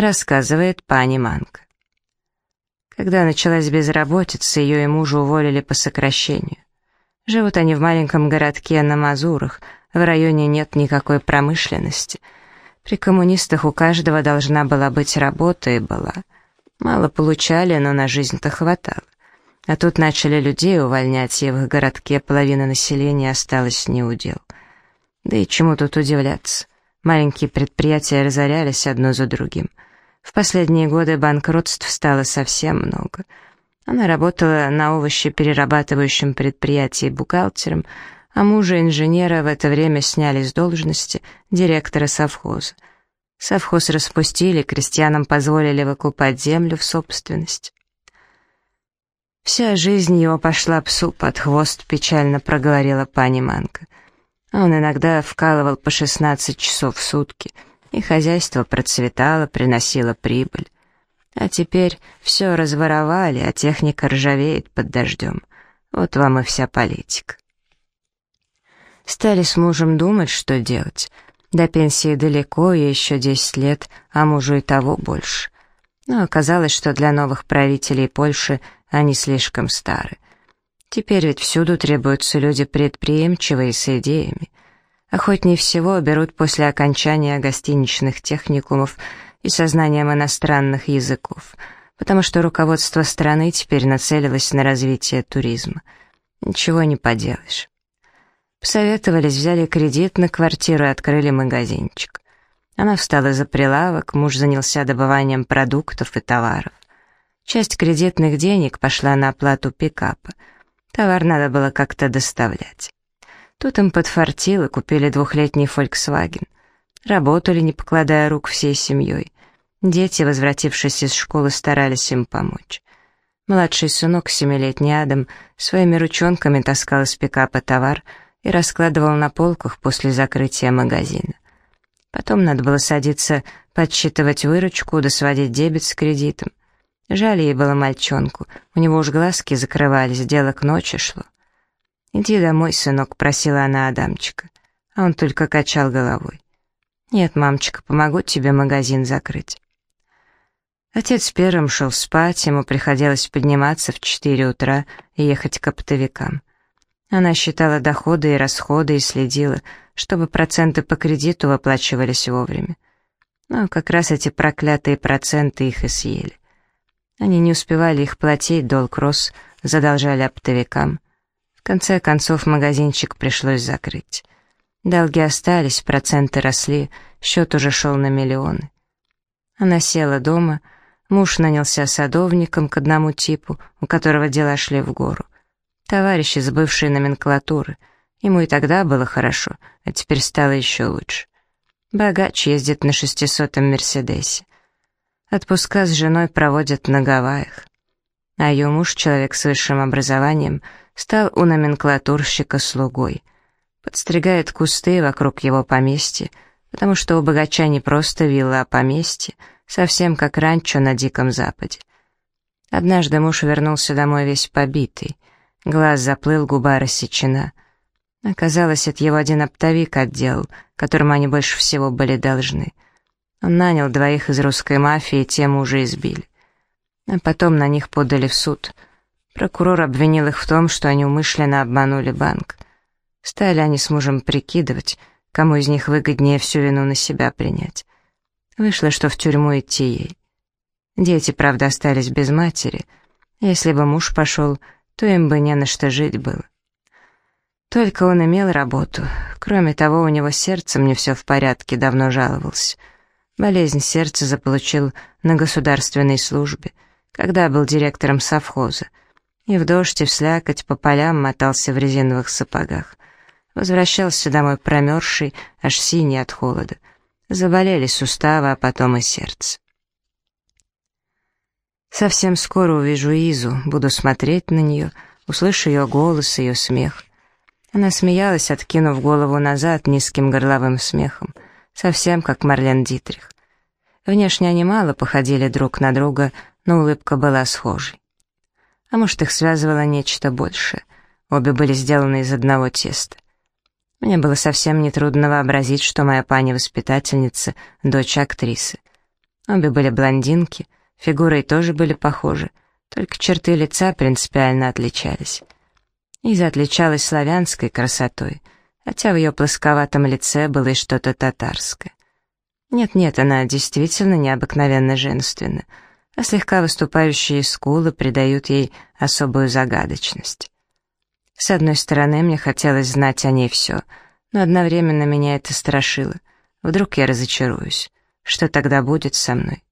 рассказывает пани Манка. Когда началась безработица, ее и мужа уволили по сокращению. Живут они в маленьком городке на Мазурах, в районе нет никакой промышленности. При коммунистах у каждого должна была быть работа и была. Мало получали, но на жизнь-то хватало. А тут начали людей увольнять, и в их городке половина населения осталась неудел. Да и чему тут удивляться? Маленькие предприятия разорялись одно за другим. В последние годы банкротств стало совсем много — она работала на овощеперерабатывающем предприятии бухгалтером, а мужа инженера в это время сняли с должности директора совхоза. Совхоз распустили, крестьянам позволили выкупать землю в собственность. «Вся жизнь его пошла псу под хвост», — печально проговорила пани Манка. Он иногда вкалывал по 16 часов в сутки, и хозяйство процветало, приносило прибыль. А теперь все разворовали, а техника ржавеет под дождем. Вот вам и вся политика. Стали с мужем думать, что делать. До пенсии далеко, ей еще десять лет, а мужу и того больше. Но оказалось, что для новых правителей Польши они слишком стары. Теперь ведь всюду требуются люди предприимчивые с идеями. Охотнее всего берут после окончания гостиничных техникумов и сознанием иностранных языков, потому что руководство страны теперь нацелилось на развитие туризма. Ничего не поделаешь. Посоветовались, взяли кредит на квартиру и открыли магазинчик. Она встала за прилавок, муж занялся добыванием продуктов и товаров. Часть кредитных денег пошла на оплату пикапа. Товар надо было как-то доставлять. Тут им подфартило, купили двухлетний Volkswagen. Работали, не покладая рук всей семьей. Дети, возвратившись из школы, старались им помочь. Младший сынок, семилетний Адам, своими ручонками таскал из пикапа товар и раскладывал на полках после закрытия магазина. Потом надо было садиться, подсчитывать выручку, да сводить дебет с кредитом. Жаль ей было мальчонку, у него уж глазки закрывались, дело к ночи шло. «Иди домой, сынок», — просила она Адамчика, а он только качал головой. «Нет, мамочка, помогу тебе магазин закрыть». Отец первым шел спать, ему приходилось подниматься в четыре утра и ехать к оптовикам. Она считала доходы и расходы и следила, чтобы проценты по кредиту выплачивались вовремя. Но как раз эти проклятые проценты их и съели. Они не успевали их платить, долг рос, задолжали оптовикам. Конце концов магазинчик пришлось закрыть. Долги остались, проценты росли, счет уже шел на миллионы. Она села дома, Муж нанялся садовником к одному типу, у которого дела шли в гору. Товарищ из бывшей номенклатуры. Ему и тогда было хорошо, а теперь стало еще лучше. Богач ездит на шестисотом Мерседесе. Отпуска с женой проводят на Гавайях. А ее муж, человек с высшим образованием, стал у номенклатурщика слугой. Подстригает кусты вокруг его поместья, потому что у богача не просто вилла, а поместье — совсем как ранчо на Диком Западе. Однажды муж вернулся домой весь побитый, глаз заплыл, губа рассечена. Оказалось, это его один оптовик отделал, которому они больше всего были должны. Он нанял двоих из русской мафии, те мужа избили. А потом на них подали в суд. Прокурор обвинил их в том, что они умышленно обманули банк. Стали они с мужем прикидывать, кому из них выгоднее всю вину на себя принять. Вышло, что в тюрьму идти ей. Дети, правда, остались без матери. Если бы муж пошел, то им бы не на что жить было. Только он имел работу. Кроме того, у него сердцем не все в порядке, давно жаловался. Болезнь сердца заполучил на государственной службе, когда был директором совхоза. И в дождь, и в слякоть по полям мотался в резиновых сапогах. Возвращался домой промерзший, аж синий от холода. Заболели суставы, а потом и сердце. Совсем скоро увижу Изу, буду смотреть на нее, услышу ее голос, ее смех. Она смеялась, откинув голову назад низким горловым смехом, совсем как Марлен Дитрих. Внешне они мало походили друг на друга, но улыбка была схожей. А может, их связывало нечто большее. Обе были сделаны из одного теста. Мне было совсем нетрудно вообразить, что моя пани-воспитательница — дочь актрисы. Обе были блондинки, фигурой тоже были похожи, только черты лица принципиально отличались. Иза отличалась славянской красотой, хотя в ее плосковатом лице было и что-то татарское. Нет-нет, она действительно необыкновенно женственна, а слегка выступающие скулы придают ей особую загадочность. С одной стороны, мне хотелось знать о ней все, но одновременно меня это страшило. Вдруг я разочаруюсь. Что тогда будет со мной?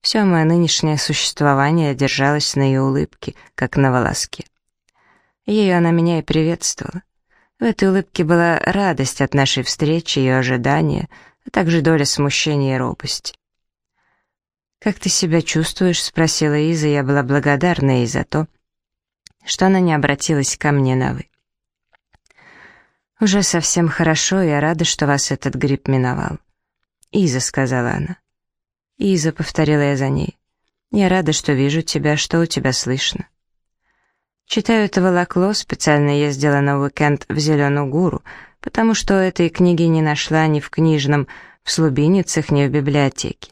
Все мое нынешнее существование держалось на ее улыбке, как на волоске. Ею она меня и приветствовала. В этой улыбке была радость от нашей встречи, ее ожидания, а также доля смущения и робости. «Как ты себя чувствуешь?» — спросила Иза, я была благодарна ей за то, что она не обратилась ко мне на «вы». «Уже совсем хорошо, я рада, что вас этот грипп миновал». «Иза», — сказала она. «Иза», — повторила я за ней. «Я рада, что вижу тебя, что у тебя слышно». Читаю это волокло, специально ездила на уикенд в Зеленую Гуру, потому что этой книги не нашла ни в книжном, в слубиницах, ни в библиотеке.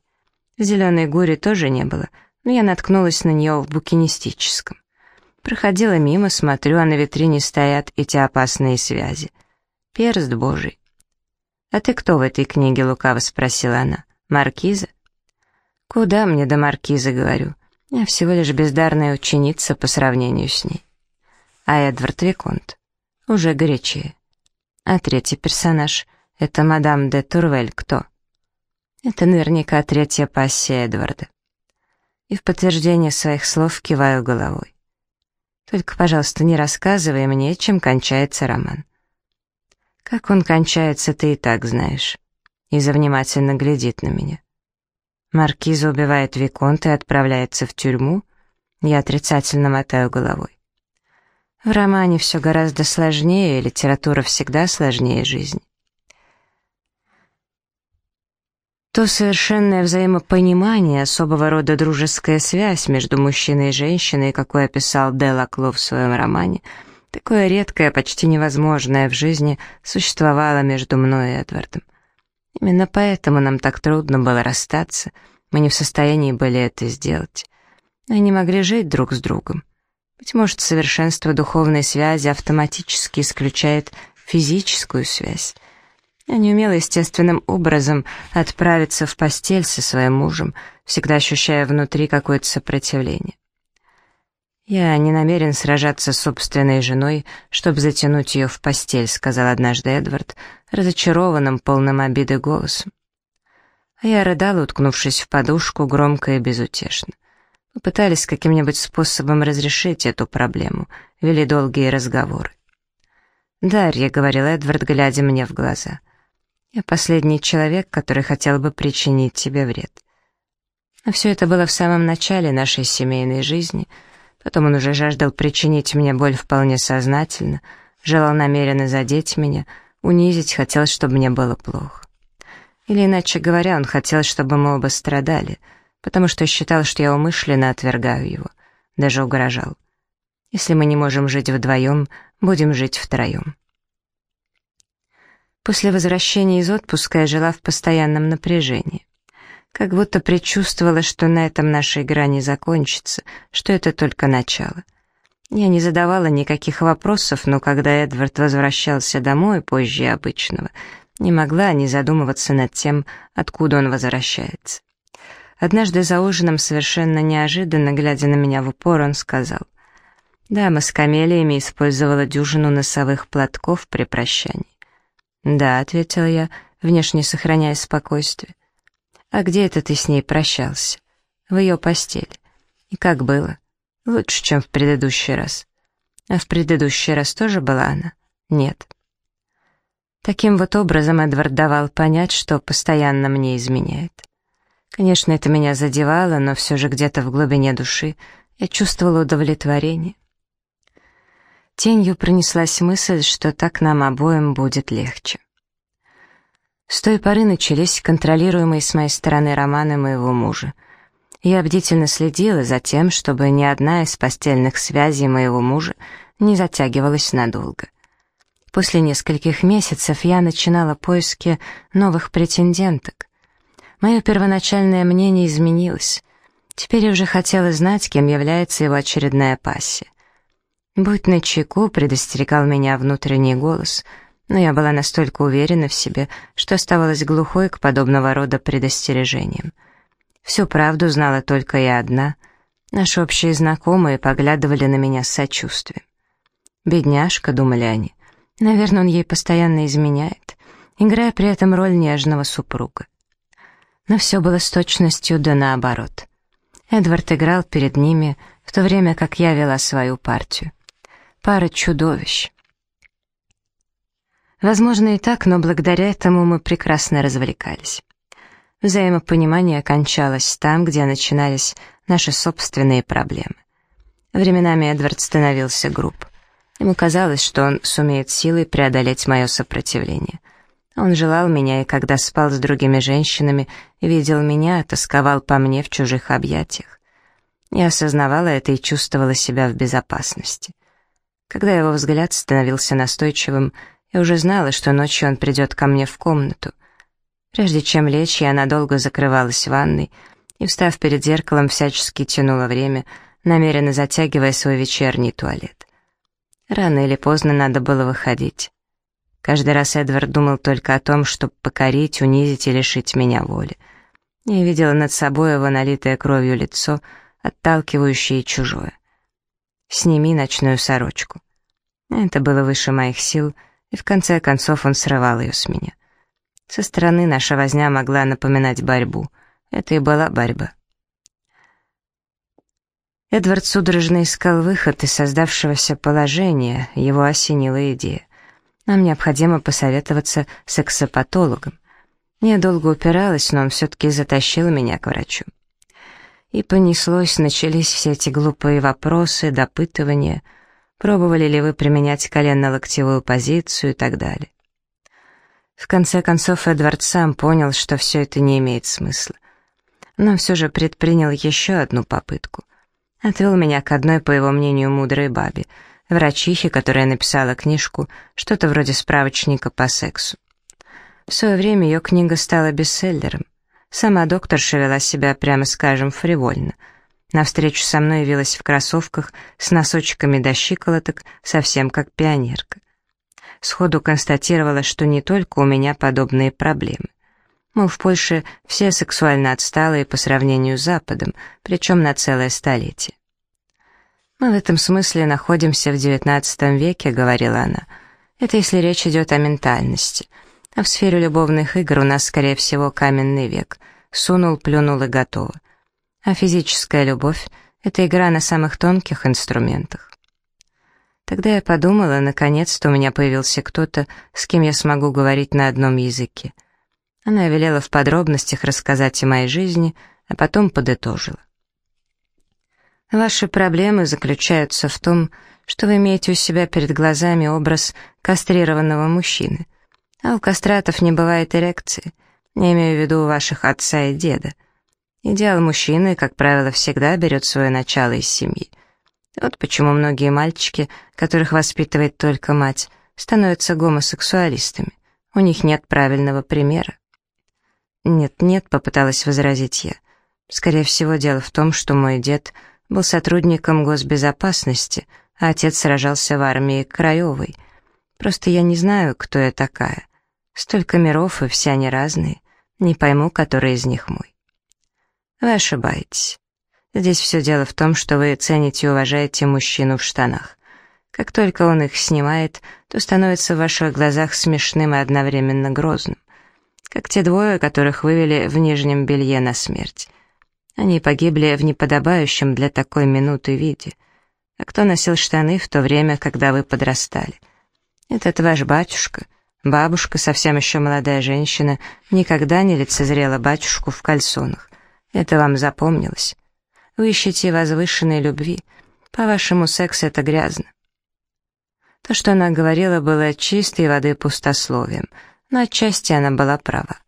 Зеленой Гуре тоже не было, но я наткнулась на нее в букинистическом. Проходила мимо, смотрю, а на витрине стоят эти опасные связи. Перст божий. «А ты кто в этой книге?» — лукаво спросила она. «Маркиза?» «Куда мне до маркиза?» — говорю. «Я всего лишь бездарная ученица по сравнению с ней». А Эдвард Виконт. Уже горячее. А третий персонаж — это мадам де Турвель кто? Это наверняка третья пассия Эдварда. И в подтверждение своих слов киваю головой. Только, пожалуйста, не рассказывай мне, чем кончается роман. Как он кончается, ты и так знаешь. Иза внимательно глядит на меня. Маркиза убивает Виконта и отправляется в тюрьму. Я отрицательно мотаю головой. В романе все гораздо сложнее, литература всегда сложнее жизни. То совершенное взаимопонимание, особого рода дружеская связь между мужчиной и женщиной, какой описал Делакло в своем романе, такое редкое, почти невозможное в жизни, существовало между мной и Эдвардом. Именно поэтому нам так трудно было расстаться, мы не в состоянии были это сделать. Мы не могли жить друг с другом. Быть может, совершенство духовной связи автоматически исключает физическую связь. Я не умела естественным образом отправиться в постель со своим мужем, всегда ощущая внутри какое-то сопротивление. «Я не намерен сражаться с собственной женой, чтобы затянуть ее в постель», сказал однажды Эдвард, разочарованным, полным обиды голосом. А я рыдала, уткнувшись в подушку, громко и безутешно. Мы пытались каким-нибудь способом разрешить эту проблему, вели долгие разговоры. «Дарья», — говорил Эдвард, глядя мне в глаза, — я последний человек, который хотел бы причинить тебе вред. Но все это было в самом начале нашей семейной жизни. Потом он уже жаждал причинить мне боль вполне сознательно, желал намеренно задеть меня, унизить, хотел, чтобы мне было плохо. Или, иначе говоря, он хотел, чтобы мы оба страдали, потому что считал, что я умышленно отвергаю его, даже угрожал. Если мы не можем жить вдвоем, будем жить втроем. После возвращения из отпуска я жила в постоянном напряжении. Как будто предчувствовала, что на этом наша игра не закончится, что это только начало. Я не задавала никаких вопросов, но когда Эдвард возвращался домой позже обычного, не могла не задумываться над тем, откуда он возвращается. Однажды за ужином, совершенно неожиданно, глядя на меня в упор, он сказал, «Дама с камелиями использовала дюжину носовых платков при прощании. «Да», — ответила я, внешне сохраняя спокойствие. «А где это ты с ней прощался?» «В ее постели». «И как было?» «Лучше, чем в предыдущий раз». «А в предыдущий раз тоже была она?» «Нет». Таким вот образом Эдвард давал понять, что постоянно мне изменяет. Конечно, это меня задевало, но все же где-то в глубине души я чувствовала удовлетворение. Тенью пронеслась мысль, что так нам обоим будет легче. С той поры начались контролируемые с моей стороны романы моего мужа. Я бдительно следила за тем, чтобы ни одна из постельных связей моего мужа не затягивалась надолго. После нескольких месяцев я начинала поиски новых претенденток. Мое первоначальное мнение изменилось. Теперь я уже хотела знать, кем является его очередная пассия. «Будь начеку», — предостерегал меня внутренний голос, но я была настолько уверена в себе, что оставалась глухой к подобного рода предостережениям. Всю правду знала только я одна. Наши общие знакомые поглядывали на меня с сочувствием. «Бедняжка», — думали они, — «наверное, он ей постоянно изменяет, играя при этом роль нежного супруга». Но все было с точностью да наоборот. Эдвард играл перед ними, в то время как я вела свою партию. Пара чудовищ. Возможно и так, но благодаря этому мы прекрасно развлекались. Взаимопонимание кончалось там, где начинались наши собственные проблемы. Временами Эдвард становился груб. Ему казалось, что он сумеет силой преодолеть мое сопротивление. Он желал меня, и когда спал с другими женщинами, видел меня, тосковал по мне в чужих объятиях. Я осознавала это и чувствовала себя в безопасности. Когда его взгляд становился настойчивым, я уже знала, что ночью он придет ко мне в комнату. Прежде чем лечь, я надолго закрывалась в ванной и, встав перед зеркалом, всячески тянула время, намеренно затягивая свой вечерний туалет. Рано или поздно надо было выходить. Каждый раз Эдвард думал только о том, чтобы покорить, унизить и лишить меня воли. Я видела над собой его налитое кровью лицо, отталкивающее чужое. «Сними ночную сорочку». Это было выше моих сил, и в конце концов он срывал ее с меня. Со стороны наша возня могла напоминать борьбу. Это и была борьба. Эдвард судорожно искал выход из создавшегося положения, его осенила идея. Нам необходимо посоветоваться с эксопатологом. Я долго упиралась, но он все-таки затащил меня к врачу. И понеслось, начались все эти глупые вопросы, допытывания, пробовали ли вы применять коленно-локтевую позицию и так далее. В конце концов, Эдвард сам понял, что все это не имеет смысла. Но все же предпринял еще одну попытку. Отвел меня к одной, по его мнению, мудрой бабе, врачихе, которая написала книжку, что-то вроде справочника по сексу. В свое время ее книга стала бестселлером. Сама докторша вела себя, прямо скажем, фривольно. На встречу со мной явилась в кроссовках с носочками до щиколоток, совсем как пионерка сходу констатировала, что не только у меня подобные проблемы. Мол, в Польше все сексуально отсталые по сравнению с Западом, причем на целое столетие. «Мы в этом смысле находимся в XIX веке», — говорила она. «Это если речь идет о ментальности. А в сфере любовных игр у нас, скорее всего, каменный век. Сунул, плюнул и готово. А физическая любовь — это игра на самых тонких инструментах. Тогда я подумала, наконец-то у меня появился кто-то, с кем я смогу говорить на одном языке. Она велела в подробностях рассказать о моей жизни, а потом подытожила. Ваши проблемы заключаются в том, что вы имеете у себя перед глазами образ кастрированного мужчины, а у кастратов не бывает эрекции, не имею в виду ваших отца и деда. Идеал мужчины, как правило, всегда берет свое начало из семьи. Вот почему многие мальчики, которых воспитывает только мать, становятся гомосексуалистами. У них нет правильного примера. «Нет-нет», — попыталась возразить я. «Скорее всего, дело в том, что мой дед был сотрудником госбезопасности, а отец сражался в армии Краевой. Просто я не знаю, кто я такая. Столько миров, и все они разные. Не пойму, который из них мой». «Вы ошибаетесь. Здесь все дело в том, что вы цените и уважаете мужчину в штанах. Как только он их снимает, то становится в ваших глазах смешным и одновременно грозным. Как те двое, которых вывели в нижнем белье на смерть. Они погибли в неподобающем для такой минуты виде. А кто носил штаны в то время, когда вы подрастали? Этот ваш батюшка. Бабушка, совсем еще молодая женщина, никогда не лицезрела батюшку в кальсонах. Это вам запомнилось. Вы ищете возвышенной любви. По-вашему, секс — это грязно. То, что она говорила, было чистой воды пустословием, но отчасти она была права.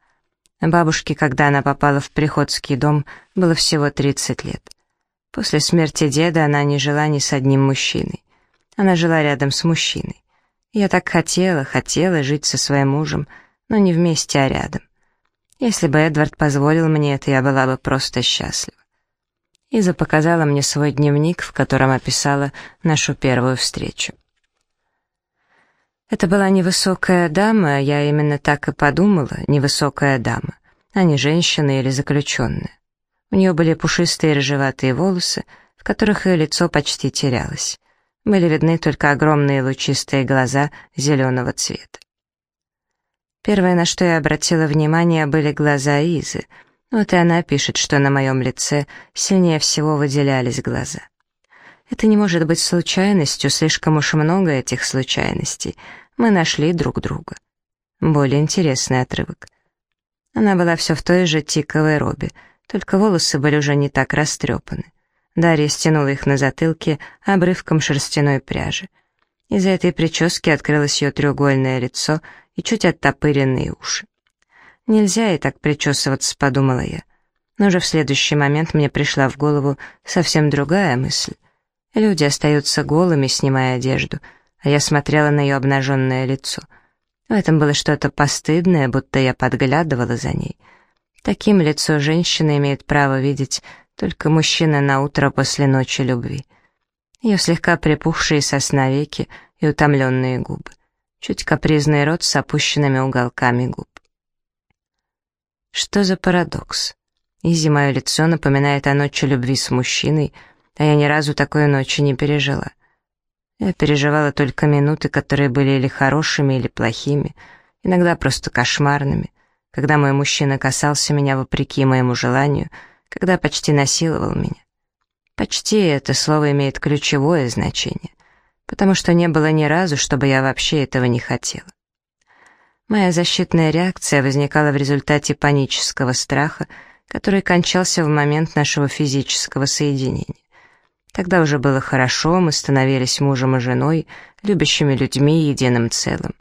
Бабушке, когда она попала в приходский дом, было всего 30 лет. После смерти деда она не жила ни с одним мужчиной. Она жила рядом с мужчиной. Я так хотела, хотела жить со своим мужем, но не вместе, а рядом. Если бы Эдвард позволил мне это, я была бы просто счастлива. Иза показала мне свой дневник, в котором описала нашу первую встречу. Это была невысокая дама, я именно так и подумала, невысокая дама, а не женщина или заключенная. У нее были пушистые рыжеватые волосы, в которых ее лицо почти терялось. Были видны только огромные лучистые глаза зеленого цвета. Первое, на что я обратила внимание, были глаза Изы. Вот и она пишет, что на моем лице сильнее всего выделялись глаза. Это не может быть случайностью, слишком уж много этих случайностей — мы нашли друг друга. Более интересный отрывок. Она была все в той же тиковой робе, только волосы были уже не так растрепаны. Дарья стянула их на затылке обрывком шерстяной пряжи. Из-за этой прически открылось ее треугольное лицо и чуть оттопыренные уши. «Нельзя и так причесываться», — подумала я. Но уже в следующий момент мне пришла в голову совсем другая мысль. Люди остаются голыми, снимая одежду — а я смотрела на ее обнаженное лицо. В этом было что-то постыдное, будто я подглядывала за ней. Таким лицо женщины имеет право видеть только мужчина на утро после ночи любви. Ее слегка припухшие сосна веки и утомленные губы. Чуть капризный рот с опущенными уголками губ. Что за парадокс? Изи мое лицо напоминает о ночи любви с мужчиной, а я ни разу такой ночи не пережила. Я переживала только минуты, которые были или хорошими, или плохими, иногда просто кошмарными, когда мой мужчина касался меня вопреки моему желанию, когда почти насиловал меня. Почти это слово имеет ключевое значение, потому что не было ни разу, чтобы я вообще этого не хотела. Моя защитная реакция возникала в результате панического страха, который кончался в момент нашего физического соединения. Тогда уже было хорошо, мы становились мужем и женой, любящими людьми единым целым.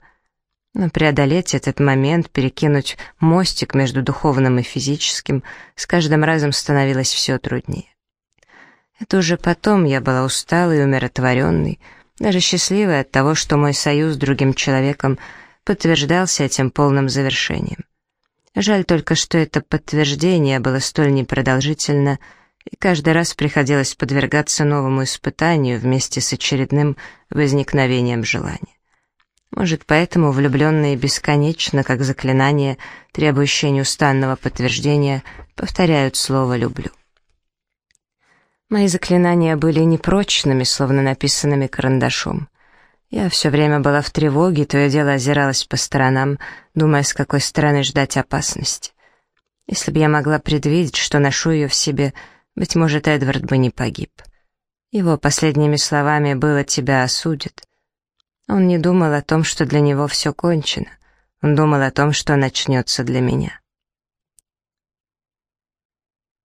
Но преодолеть этот момент, перекинуть мостик между духовным и физическим, с каждым разом становилось все труднее. Это уже потом я была усталой и умиротворенной, даже счастливой от того, что мой союз с другим человеком подтверждался этим полным завершением. Жаль только, что это подтверждение было столь непродолжительно, и каждый раз приходилось подвергаться новому испытанию вместе с очередным возникновением желания. Может, поэтому влюбленные бесконечно, как заклинание, требующее неустанного подтверждения, повторяют слово «люблю». Мои заклинания были непрочными, словно написанными карандашом. Я все время была в тревоге, то и дело озиралась по сторонам, думая, с какой стороны ждать опасности. Если бы я могла предвидеть, что ношу ее в себе, быть может, Эдвард бы не погиб. Его последними словами было «тебя осудят». Он не думал о том, что для него все кончено. Он думал о том, что начнется для меня.